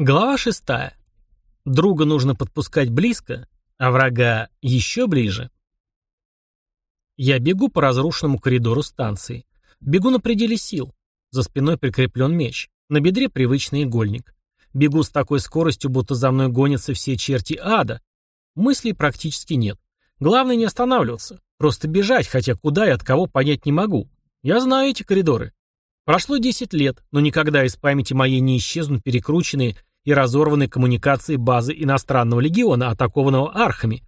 Глава шестая. Друга нужно подпускать близко, а врага еще ближе. Я бегу по разрушенному коридору станции. Бегу на пределе сил. За спиной прикреплен меч. На бедре привычный игольник. Бегу с такой скоростью, будто за мной гонятся все черти ада. Мыслей практически нет. Главное не останавливаться. Просто бежать, хотя куда и от кого понять не могу. Я знаю эти коридоры. Прошло 10 лет, но никогда из памяти моей не исчезнут перекрученные и разорванной коммуникации базы иностранного легиона, атакованного архами.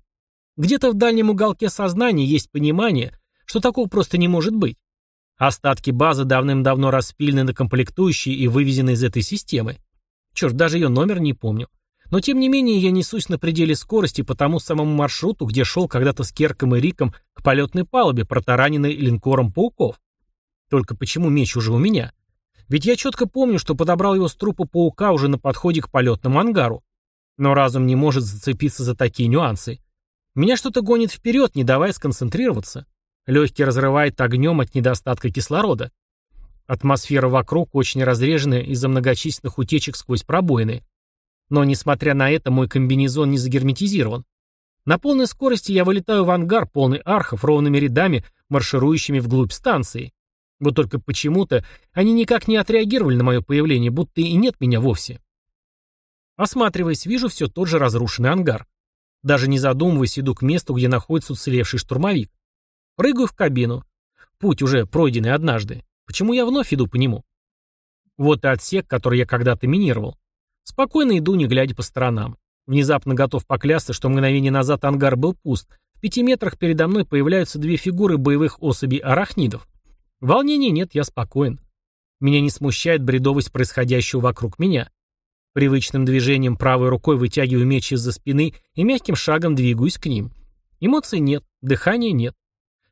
Где-то в дальнем уголке сознания есть понимание, что такого просто не может быть. Остатки базы давным-давно распилены на комплектующие и вывезены из этой системы. Черт, даже ее номер не помню. Но тем не менее я несусь на пределе скорости по тому самому маршруту, где шел когда-то с Керком и Риком к полетной палубе, протараненной линкором пауков. Только почему меч уже у меня? Ведь я четко помню, что подобрал его с трупа паука уже на подходе к полетному ангару. Но разум не может зацепиться за такие нюансы. Меня что-то гонит вперед, не давая сконцентрироваться. Легкий разрывает огнем от недостатка кислорода. Атмосфера вокруг очень разреженная из-за многочисленных утечек сквозь пробоины. Но, несмотря на это, мой комбинезон не загерметизирован. На полной скорости я вылетаю в ангар, полный архов, ровными рядами, марширующими вглубь станции. Вот только почему-то они никак не отреагировали на мое появление, будто и нет меня вовсе. Осматриваясь, вижу все тот же разрушенный ангар. Даже не задумываясь, иду к месту, где находится уцелевший штурмовик. Прыгаю в кабину. Путь уже пройденный однажды. Почему я вновь иду по нему? Вот и отсек, который я когда-то минировал. Спокойно иду, не глядя по сторонам. Внезапно готов поклясться, что мгновение назад ангар был пуст. В пяти метрах передо мной появляются две фигуры боевых особей арахнидов. Волнений нет, я спокоен. Меня не смущает бредовость происходящего вокруг меня. Привычным движением правой рукой вытягиваю меч из-за спины и мягким шагом двигаюсь к ним. Эмоций нет, дыхания нет.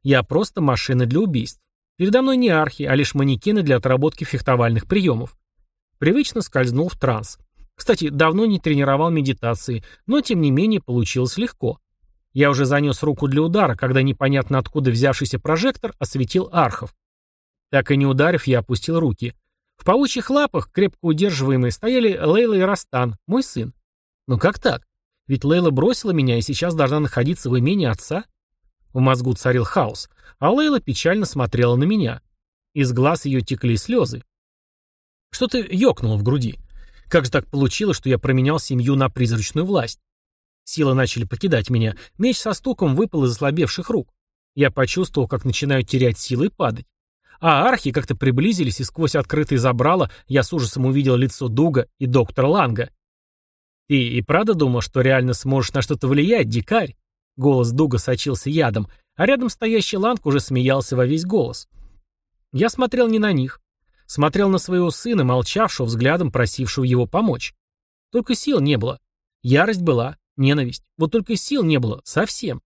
Я просто машина для убийств. Передо мной не архи, а лишь манекены для отработки фехтовальных приемов. Привычно скользнул в транс. Кстати, давно не тренировал медитации, но тем не менее получилось легко. Я уже занес руку для удара, когда непонятно откуда взявшийся прожектор осветил архов. Так и не ударив, я опустил руки. В паучьих лапах, крепко удерживаемые, стояли Лейла и Растан, мой сын. Но как так? Ведь Лейла бросила меня и сейчас должна находиться в имении отца? В мозгу царил хаос, а Лейла печально смотрела на меня. Из глаз ее текли слезы. Что-то ёкнуло в груди. Как же так получилось, что я променял семью на призрачную власть? Силы начали покидать меня. Меч со стуком выпал из ослабевших рук. Я почувствовал, как начинаю терять силы и падать. А архи как-то приблизились, и сквозь открытые забрала я с ужасом увидел лицо Дуга и доктора Ланга. «Ты и правда думал, что реально сможешь на что-то влиять, дикарь?» Голос Дуга сочился ядом, а рядом стоящий Ланг уже смеялся во весь голос. Я смотрел не на них. Смотрел на своего сына, молчавшего, взглядом просившего его помочь. Только сил не было. Ярость была, ненависть. Вот только сил не было, совсем.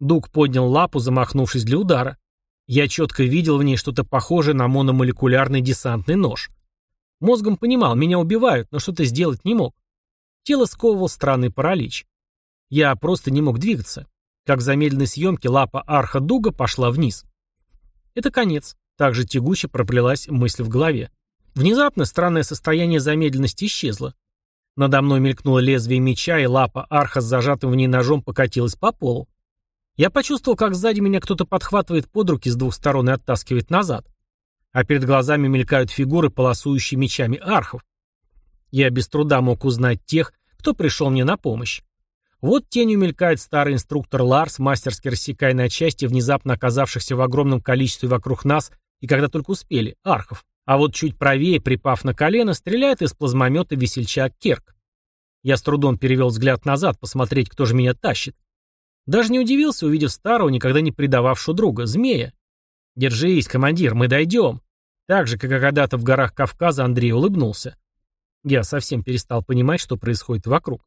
Дуг поднял лапу, замахнувшись для удара. Я четко видел в ней что-то похожее на мономолекулярный десантный нож. Мозгом понимал, меня убивают, но что-то сделать не мог. Тело сковывал странный паралич. Я просто не мог двигаться. Как в замедленной съемке лапа арха дуга пошла вниз. Это конец. Так же тягуче проплелась мысль в голове. Внезапно странное состояние замедленности исчезло. Надо мной мелькнуло лезвие меча, и лапа арха с зажатым в ней ножом покатилась по полу. Я почувствовал, как сзади меня кто-то подхватывает под руки с двух сторон и оттаскивает назад. А перед глазами мелькают фигуры, полосующие мечами архов. Я без труда мог узнать тех, кто пришел мне на помощь. Вот тенью мелькает старый инструктор Ларс, мастерски рассекая на части внезапно оказавшихся в огромном количестве вокруг нас и когда только успели, архов. А вот чуть правее, припав на колено, стреляет из плазмомета весельчак Керк. Я с трудом перевел взгляд назад, посмотреть, кто же меня тащит. Даже не удивился, увидев старого, никогда не предававшего друга, змея. «Держись, командир, мы дойдем». Так же, как и когда-то в горах Кавказа, Андрей улыбнулся. Я совсем перестал понимать, что происходит вокруг.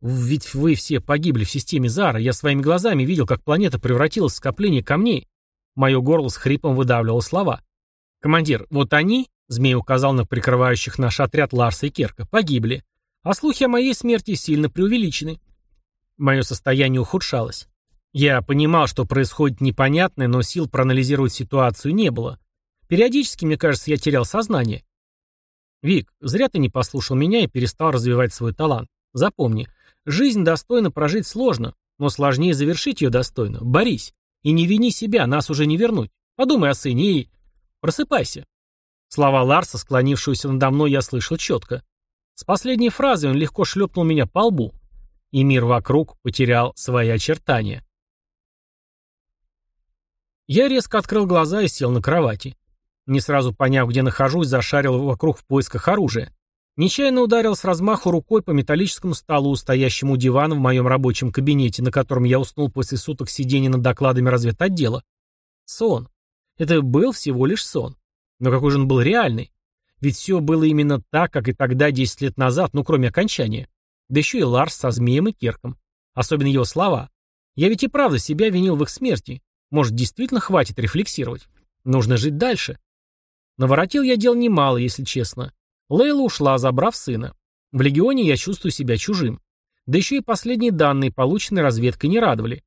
Ведь вы все погибли в системе Зара. Я своими глазами видел, как планета превратилась в скопление камней. Мое горло с хрипом выдавливало слова. «Командир, вот они, — змей указал на прикрывающих наш отряд Ларса и Керка, — погибли. А слухи о моей смерти сильно преувеличены. Мое состояние ухудшалось. Я понимал, что происходит непонятное, но сил проанализировать ситуацию не было. Периодически, мне кажется, я терял сознание. Вик, зря ты не послушал меня и перестал развивать свой талант. Запомни, жизнь достойно прожить сложно, но сложнее завершить ее достойно. Борись. И не вини себя, нас уже не вернуть. Подумай о сыне и... Просыпайся. Слова Ларса, склонившегося надо мной, я слышал четко. С последней фразой он легко шлепнул меня по лбу. И мир вокруг потерял свои очертания. Я резко открыл глаза и сел на кровати. Не сразу поняв, где нахожусь, зашарил вокруг в поисках оружия. Нечаянно ударил с размаху рукой по металлическому столу, стоящему у дивана в моем рабочем кабинете, на котором я уснул после суток сидения над докладами разведотдела. Сон. Это был всего лишь сон. Но какой же он был реальный? Ведь все было именно так, как и тогда, 10 лет назад, ну кроме окончания. Да еще и Ларс со Змеем и Кирком. Особенно его слова. Я ведь и правда себя винил в их смерти. Может, действительно хватит рефлексировать? Нужно жить дальше. Наворотил я дел немало, если честно. Лейла ушла, забрав сына. В Легионе я чувствую себя чужим. Да еще и последние данные, полученные разведкой, не радовали.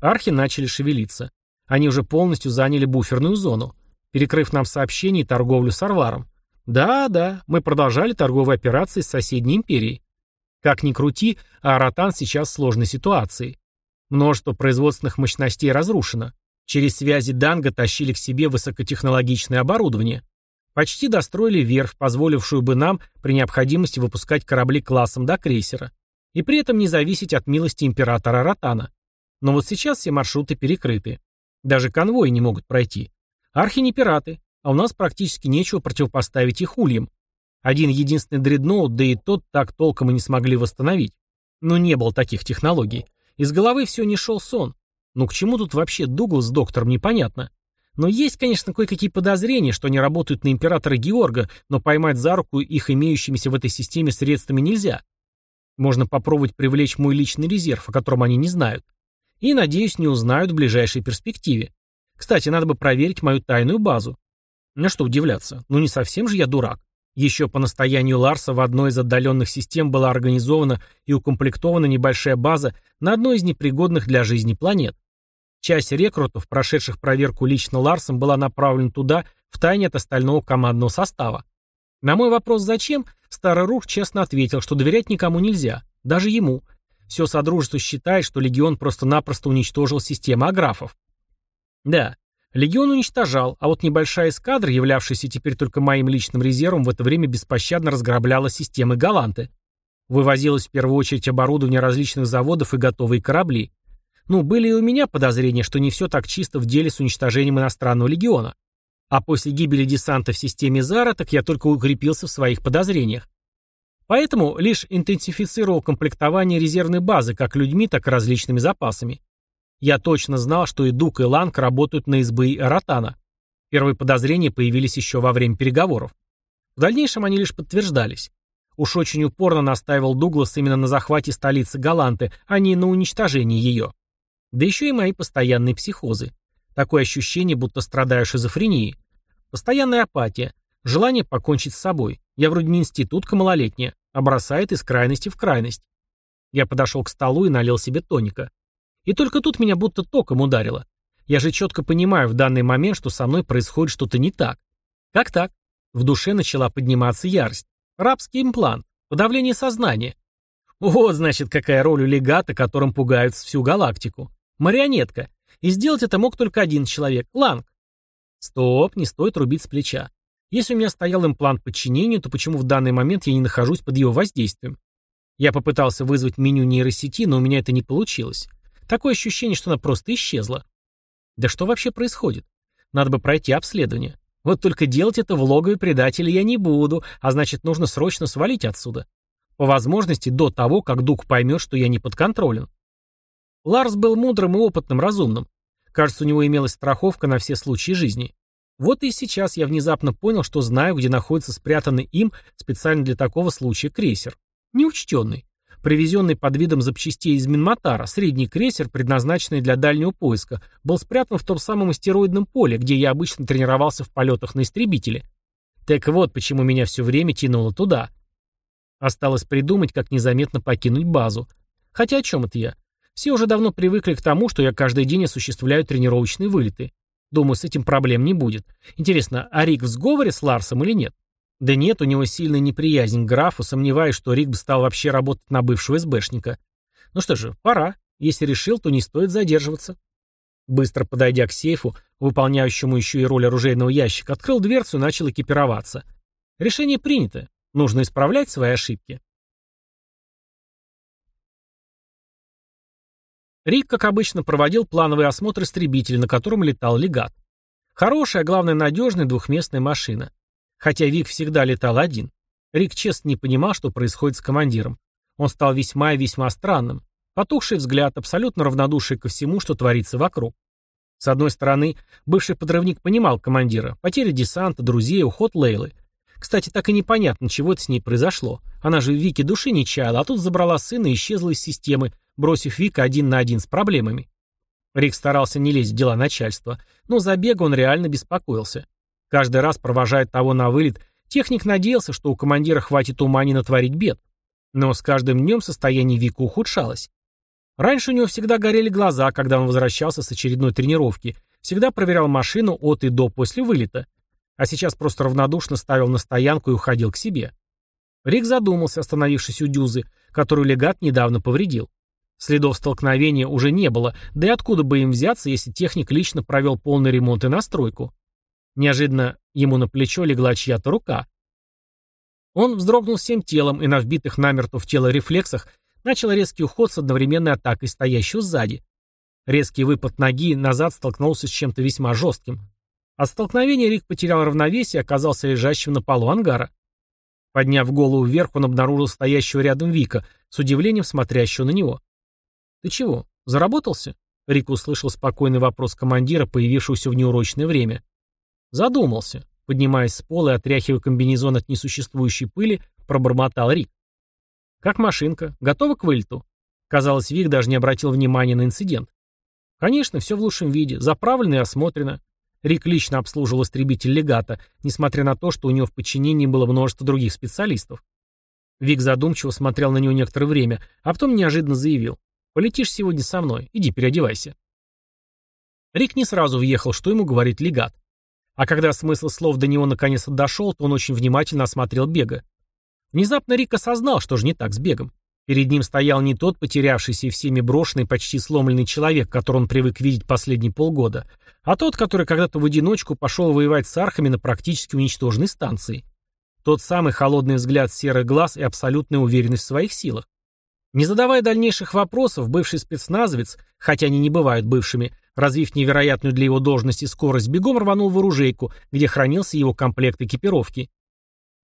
Архи начали шевелиться. Они уже полностью заняли буферную зону, перекрыв нам сообщения и торговлю с Арваром. Да, да, мы продолжали торговые операции с соседней империей. Как ни крути, а Аратан сейчас в сложной ситуации. Множество производственных мощностей разрушено. Через связи Данга тащили к себе высокотехнологичное оборудование. Почти достроили верфь, позволившую бы нам при необходимости выпускать корабли классом до крейсера. И при этом не зависеть от милости императора Ротана. Но вот сейчас все маршруты перекрыты. Даже конвои не могут пройти. Архи не пираты, а у нас практически нечего противопоставить их ульям. Один единственный дредноут, да и тот так толком и не смогли восстановить. Но не было таких технологий. Из головы все не шел сон. Ну к чему тут вообще Дуглас с доктором, непонятно. Но есть, конечно, кое-какие подозрения, что они работают на императора Георга, но поймать за руку их имеющимися в этой системе средствами нельзя. Можно попробовать привлечь мой личный резерв, о котором они не знают. И, надеюсь, не узнают в ближайшей перспективе. Кстати, надо бы проверить мою тайную базу. На что удивляться, ну не совсем же я дурак. Еще по настоянию Ларса в одной из отдаленных систем была организована и укомплектована небольшая база на одной из непригодных для жизни планет. Часть рекрутов, прошедших проверку лично Ларсом, была направлена туда, в тайне от остального командного состава. На мой вопрос «зачем?» старый Рух честно ответил, что доверять никому нельзя, даже ему. Все Содружество считает, что Легион просто-напросто уничтожил систему аграфов. Да, Легион уничтожал, а вот небольшая эскадра, являвшаяся теперь только моим личным резервом, в это время беспощадно разграбляла системы Галанты. Вывозилось в первую очередь оборудование различных заводов и готовые корабли. Ну, были и у меня подозрения, что не все так чисто в деле с уничтожением иностранного легиона. А после гибели десанта в системе Зара, так я только укрепился в своих подозрениях. Поэтому лишь интенсифицировал комплектование резервной базы как людьми, так и различными запасами. Я точно знал, что и Дук, и Ланг работают на СБИ Ротана. Первые подозрения появились еще во время переговоров. В дальнейшем они лишь подтверждались. Уж очень упорно настаивал Дуглас именно на захвате столицы Галанты, а не на уничтожении ее. Да еще и мои постоянные психозы. Такое ощущение, будто страдаю шизофренией. Постоянная апатия. Желание покончить с собой. Я вроде не институтка малолетняя, а бросает из крайности в крайность. Я подошел к столу и налил себе тоника. И только тут меня будто током ударило. Я же четко понимаю в данный момент, что со мной происходит что-то не так. Как так? В душе начала подниматься ярость. Рабский имплант. Подавление сознания. Вот, значит, какая роль у легата, которым пугаются всю галактику. Марионетка. И сделать это мог только один человек – Ланг. Стоп, не стоит рубить с плеча. Если у меня стоял имплант подчинения, то почему в данный момент я не нахожусь под его воздействием? Я попытался вызвать меню нейросети, но у меня это не получилось. Такое ощущение, что она просто исчезла. Да что вообще происходит? Надо бы пройти обследование. Вот только делать это в логове предателя я не буду, а значит, нужно срочно свалить отсюда. По возможности до того, как Дук поймет, что я не подконтролен. Ларс был мудрым и опытным, разумным. Кажется, у него имелась страховка на все случаи жизни. Вот и сейчас я внезапно понял, что знаю, где находится спрятанный им специально для такого случая крейсер. Неучтенный. Привезенный под видом запчастей из Минматара, средний крейсер, предназначенный для дальнего поиска, был спрятан в том самом астероидном поле, где я обычно тренировался в полетах на истребителе. Так вот, почему меня все время тянуло туда. Осталось придумать, как незаметно покинуть базу. Хотя о чем это я? Все уже давно привыкли к тому, что я каждый день осуществляю тренировочные вылеты. Думаю, с этим проблем не будет. Интересно, а Рик в сговоре с Ларсом или нет? Да нет, у него сильная неприязнь к графу, сомневаюсь, что Рик бы стал вообще работать на бывшего СБшника. Ну что же, пора. Если решил, то не стоит задерживаться. Быстро подойдя к сейфу, выполняющему еще и роль оружейного ящика, открыл дверцу и начал экипироваться. Решение принято. Нужно исправлять свои ошибки. Рик, как обычно, проводил плановый осмотр истребителя, на котором летал легат. Хорошая, а главное надежная двухместная машина. Хотя Вик всегда летал один. Рик честно не понимал, что происходит с командиром. Он стал весьма и весьма странным. Потухший взгляд, абсолютно равнодушие ко всему, что творится вокруг. С одной стороны, бывший подрывник понимал командира, потеря десанта, друзей, уход Лейлы. Кстати, так и непонятно, чего это с ней произошло. Она же в Вике души не чаяла, а тут забрала сына и исчезла из системы, бросив Вика один на один с проблемами. Рик старался не лезть в дела начальства, но за бега он реально беспокоился. Каждый раз, провожая того на вылет, техник надеялся, что у командира хватит ума не натворить бед. Но с каждым днем состояние Вика ухудшалось. Раньше у него всегда горели глаза, когда он возвращался с очередной тренировки, всегда проверял машину от и до после вылета. А сейчас просто равнодушно ставил на стоянку и уходил к себе. Рик задумался, остановившись у дюзы, которую легат недавно повредил. Следов столкновения уже не было, да и откуда бы им взяться, если техник лично провел полный ремонт и настройку. Неожиданно ему на плечо легла чья-то рука. Он вздрогнул всем телом и на вбитых намертво в тело рефлексах начал резкий уход с одновременной атакой стоящего сзади. Резкий выпад ноги назад столкнулся с чем-то весьма жестким. От столкновения Рик потерял равновесие и оказался лежащим на полу ангара. Подняв голову вверх, он обнаружил стоящего рядом Вика, с удивлением смотрящего на него. «Ты чего, заработался?» Рик услышал спокойный вопрос командира, появившегося в неурочное время. Задумался. Поднимаясь с пола и отряхивая комбинезон от несуществующей пыли, пробормотал Рик. «Как машинка? Готова к вылету?» Казалось, Вик даже не обратил внимания на инцидент. «Конечно, все в лучшем виде, заправлено и осмотрено». Рик лично обслуживал истребитель легата, несмотря на то, что у него в подчинении было множество других специалистов. Вик задумчиво смотрел на него некоторое время, а потом неожиданно заявил. «Полетишь сегодня со мной, иди переодевайся». Рик не сразу въехал, что ему говорит легат. А когда смысл слов до него наконец-то дошел, то он очень внимательно осмотрел бега. Внезапно Рик осознал, что же не так с бегом. Перед ним стоял не тот потерявшийся и всеми брошенный, почти сломленный человек, которого он привык видеть последние полгода, а тот, который когда-то в одиночку пошел воевать с архами на практически уничтоженной станции. Тот самый холодный взгляд серых глаз и абсолютная уверенность в своих силах. Не задавая дальнейших вопросов, бывший спецназовец, хотя они не бывают бывшими, развив невероятную для его должности скорость, бегом рванул в оружейку, где хранился его комплект экипировки.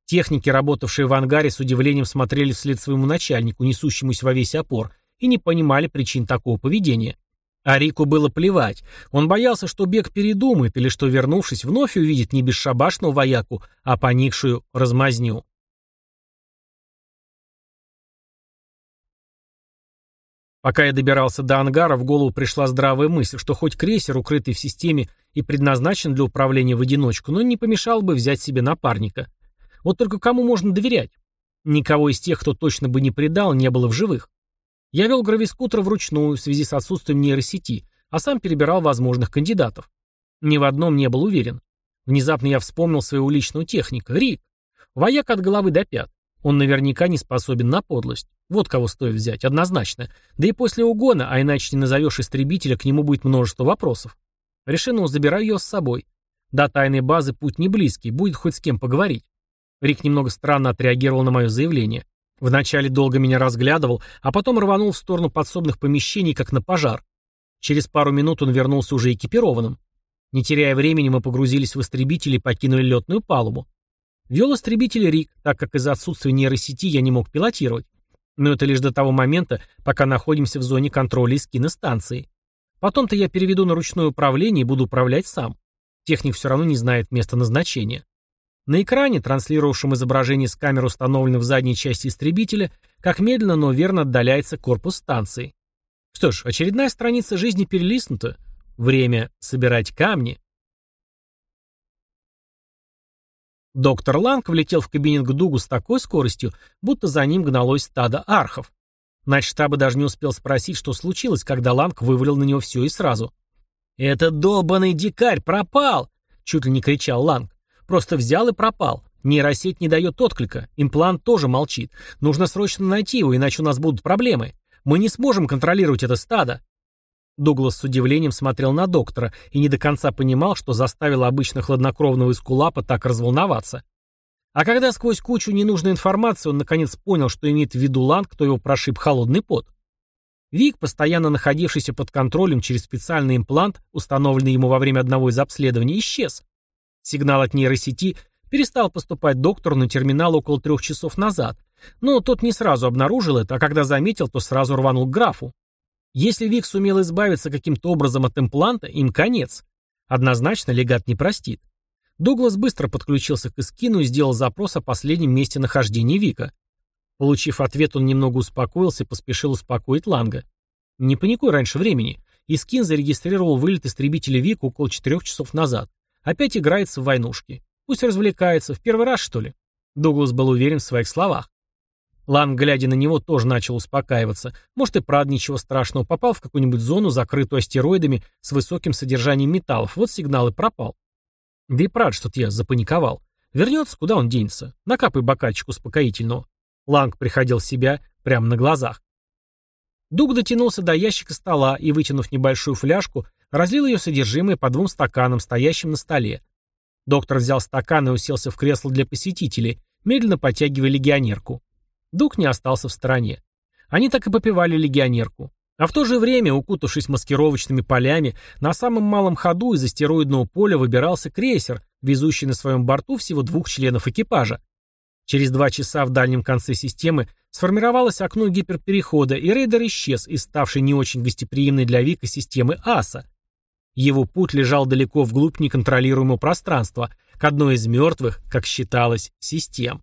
Техники, работавшие в ангаре, с удивлением смотрели вслед своему начальнику, несущемуся во весь опор, и не понимали причин такого поведения. А Рику было плевать. Он боялся, что бег передумает, или что, вернувшись, вновь увидит не бесшабашного вояку, а поникшую размазню. Пока я добирался до ангара, в голову пришла здравая мысль, что хоть крейсер, укрытый в системе и предназначен для управления в одиночку, но не помешал бы взять себе напарника. Вот только кому можно доверять? Никого из тех, кто точно бы не предал, не было в живых. Я вел гравискутер вручную в связи с отсутствием нейросети, а сам перебирал возможных кандидатов. Ни в одном не был уверен. Внезапно я вспомнил своего личного техника, Рик. Вояк от головы до пят. Он наверняка не способен на подлость. Вот кого стоит взять, однозначно. Да и после угона, а иначе не назовешь истребителя, к нему будет множество вопросов. Решено, забираю ее с собой. До тайной базы путь не близкий, будет хоть с кем поговорить. Рик немного странно отреагировал на мое заявление. Вначале долго меня разглядывал, а потом рванул в сторону подсобных помещений, как на пожар. Через пару минут он вернулся уже экипированным. Не теряя времени, мы погрузились в истребитель и покинули летную палубу. Вел истребитель Рик, так как из-за отсутствия нейросети я не мог пилотировать. Но это лишь до того момента, пока находимся в зоне контроля эскины станции. Потом-то я переведу на ручное управление и буду управлять сам. Техник все равно не знает места назначения. На экране, транслировавшем изображение с камер, установленной в задней части истребителя, как медленно, но верно отдаляется корпус станции. Что ж, очередная страница жизни перелистнута. Время собирать камни. Доктор Ланг влетел в кабинет к Дугу с такой скоростью, будто за ним гналось стадо архов. Начштаба даже не успел спросить, что случилось, когда Ланг вывалил на него все и сразу. «Этот долбанный дикарь пропал!» — чуть ли не кричал Ланг. Просто взял и пропал. Нейросеть не дает отклика, имплант тоже молчит. Нужно срочно найти его, иначе у нас будут проблемы. Мы не сможем контролировать это стадо. Дуглас с удивлением смотрел на доктора и не до конца понимал, что заставило обычно хладнокровного эскулапа так разволноваться. А когда сквозь кучу ненужной информации он наконец понял, что имеет в виду Ланг, то его прошиб холодный пот. Вик, постоянно находившийся под контролем через специальный имплант, установленный ему во время одного из обследований, исчез. Сигнал от нейросети перестал поступать доктору на терминал около трех часов назад, но тот не сразу обнаружил это, а когда заметил, то сразу рванул к графу. Если Вик сумел избавиться каким-то образом от импланта, им конец. Однозначно легат не простит. Дуглас быстро подключился к Искину и сделал запрос о последнем месте нахождения Вика. Получив ответ, он немного успокоился и поспешил успокоить Ланга. «Не паникуй раньше времени. Искин зарегистрировал вылет истребителя Вика около четырех часов назад. Опять играется в войнушки. Пусть развлекается. В первый раз, что ли?» Дуглас был уверен в своих словах. Ланг, глядя на него, тоже начал успокаиваться. Может и правда ничего страшного. Попал в какую-нибудь зону, закрытую астероидами, с высоким содержанием металлов. Вот сигнал и пропал. Да и правда, что-то я запаниковал. Вернется, куда он денется? Накапай бокальчик успокоительного. Ланг приходил в себя прямо на глазах. Дуг дотянулся до ящика стола и, вытянув небольшую фляжку, разлил ее содержимое по двум стаканам, стоящим на столе. Доктор взял стакан и уселся в кресло для посетителей, медленно подтягивая легионерку. Дух не остался в стороне. Они так и попивали легионерку. А в то же время, укутавшись маскировочными полями, на самом малом ходу из астероидного поля выбирался крейсер, везущий на своем борту всего двух членов экипажа. Через два часа в дальнем конце системы сформировалось окно гиперперехода, и рейдер исчез из ставшей не очень гостеприимной для Вика системы АСА. Его путь лежал далеко вглубь неконтролируемого пространства, к одной из мертвых, как считалось, систем.